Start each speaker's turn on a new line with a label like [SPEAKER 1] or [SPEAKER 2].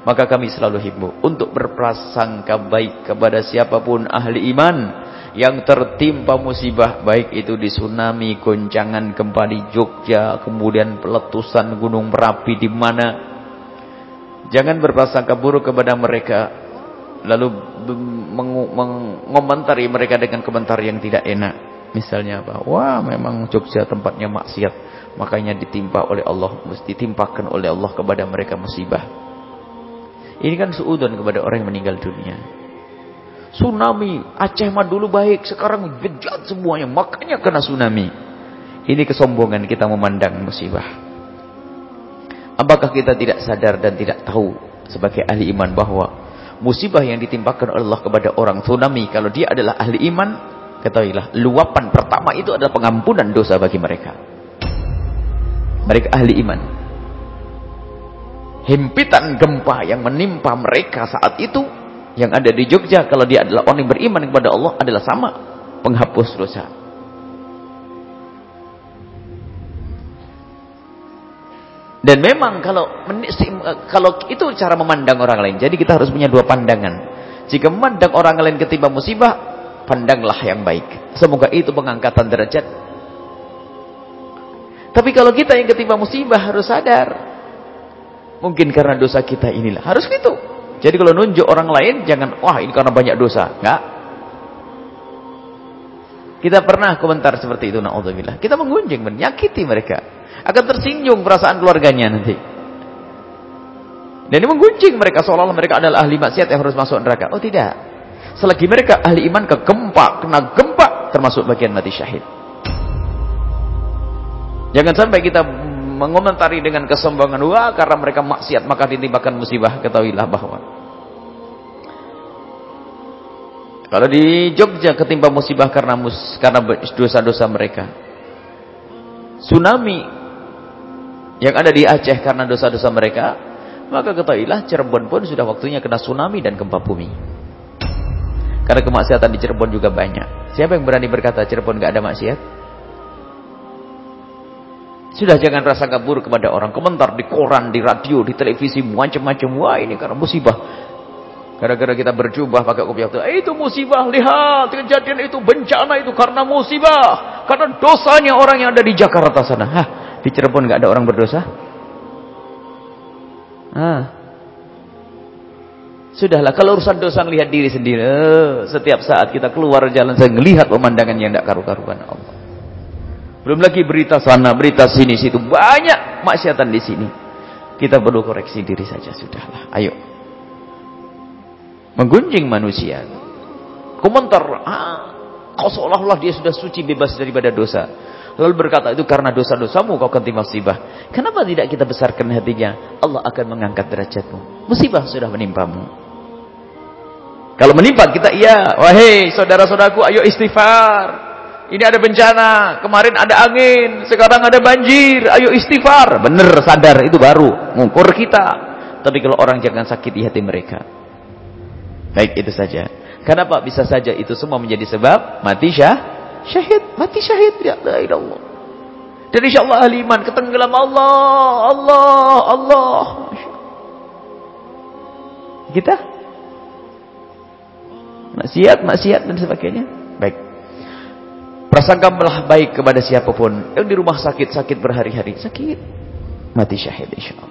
[SPEAKER 1] Maka kami selalu himbau untuk berprasangka baik kepada siapa pun ahli iman yang tertimpa musibah baik itu di tsunami, goncangan gempa di Jogja, kemudian peletusan gunung Merapi di mana. Jangan berprasangka buruk kepada mereka lalu mengomentari mereka dengan komentar yang tidak enak. Misalnya apa? Wah, memang Jogja tempatnya maksiat, makanya ditimpa oleh Allah, mesti ditimpakan oleh Allah kepada mereka musibah. Ini kan suudon kepada orang yang meninggal dunia. Tsunami, Aceh mah dulu baik, sekarang bejat semuanya, makanya kena tsunami. Ini kesombongan kita memandang musibah. Apakah kita tidak sadar dan tidak tahu sebagai ahli iman bahwa musibah yang ditimpakan oleh Allah kepada orang tsunami, kalau dia adalah ahli iman, ketahuilah, luapan pertama itu adalah pengampunan dosa bagi mereka. Mereka ahli iman himpitan gempa yang menimpa mereka saat itu yang ada di Jogja kalau dia adalah orang yang beriman kepada Allah adalah sama penghapus dosa. Dan memang kalau kalau itu cara memandang orang lain. Jadi kita harus punya dua pandangan. Jika memandang orang lain ketimpa musibah, pandanglah yang baik. Semoga itu pengangkatan derajat. Tapi kalau kita yang ketimpa musibah harus sadar Mungkin karena dosa kita inilah. Harus gitu. Jadi kalau nunjuk orang lain, jangan, wah ini karena banyak dosa. Enggak. Kita pernah komentar seperti itu, na'udzubillah. Kita menggunjing, menyakiti mereka. Akan tersinggung perasaan keluarganya nanti. Dan ini menggunjing mereka, seolah-olah mereka adalah ahli maksiat yang harus masuk neraka. Oh tidak. Selagi mereka ahli iman ke gempa, kena gempa, termasuk bagian mati syahid. Jangan sampai kita mengomentari dengan kesombongan. Wah karena mereka maksiat maka ditimpakan musibah. Ketahuilah bahwa kalau di Jogja ketimpa musibah karena mus karena dosa-dosa mereka. Tsunami yang ada di Aceh karena dosa-dosa mereka maka ketahuilah Cirebon pun sudah waktunya kena tsunami dan gempa bumi. Karena kemaksiatan di Cirebon juga banyak. Siapa yang berani berkata Cirebon gak ada maksiat sudah jangan rasa buruk kepada orang. Komentar di koran, di radio, di televisi, macam-macam. Wah ini karena musibah. Gara-gara kita berjubah pakai kopiah itu. Eh, itu musibah, lihat. Kejadian itu, bencana itu karena musibah. Karena dosanya orang yang ada di Jakarta sana. Hah, di Cirebon nggak ada orang berdosa? Ah. Sudahlah, kalau urusan dosa lihat diri sendiri. Eh, setiap saat kita keluar jalan, saya melihat pemandangan yang tidak karu-karuan Allah. Belum lagi berita sana, berita sini, situ. Banyak maksiatan di sini. Kita perlu koreksi diri saja, sudahlah. Ayo. Menggunjing manusia. Komentar, ah, kau seolah-olah dia sudah suci bebas daripada dosa. Lalu berkata, itu karena dosa-dosamu kau timah musibah. Kenapa tidak kita besarkan hatinya? Allah akan mengangkat derajatmu. Musibah sudah menimpamu. Kalau menimpa kita, iya. Wahai saudara-saudaraku, ayo istighfar. Ini ada bencana, kemarin ada angin, sekarang ada banjir, ayo istighfar. Benar, sadar, itu baru. Ngukur kita. Tapi kalau orang jangan sakit di hati mereka. Baik, itu saja. Kenapa bisa saja itu semua menjadi sebab mati syah? Syahid, mati syahid. Ya Allah. Dan insyaAllah ahli iman ketenggelam Allah, Allah, Allah. Kita? Maksiat, maksiat dan sebagainya. Baik. Prasangkalah baik kepada siapa pun yang di rumah sakit-sakit berhari-hari. Sakit. Mati syahid insyaAllah.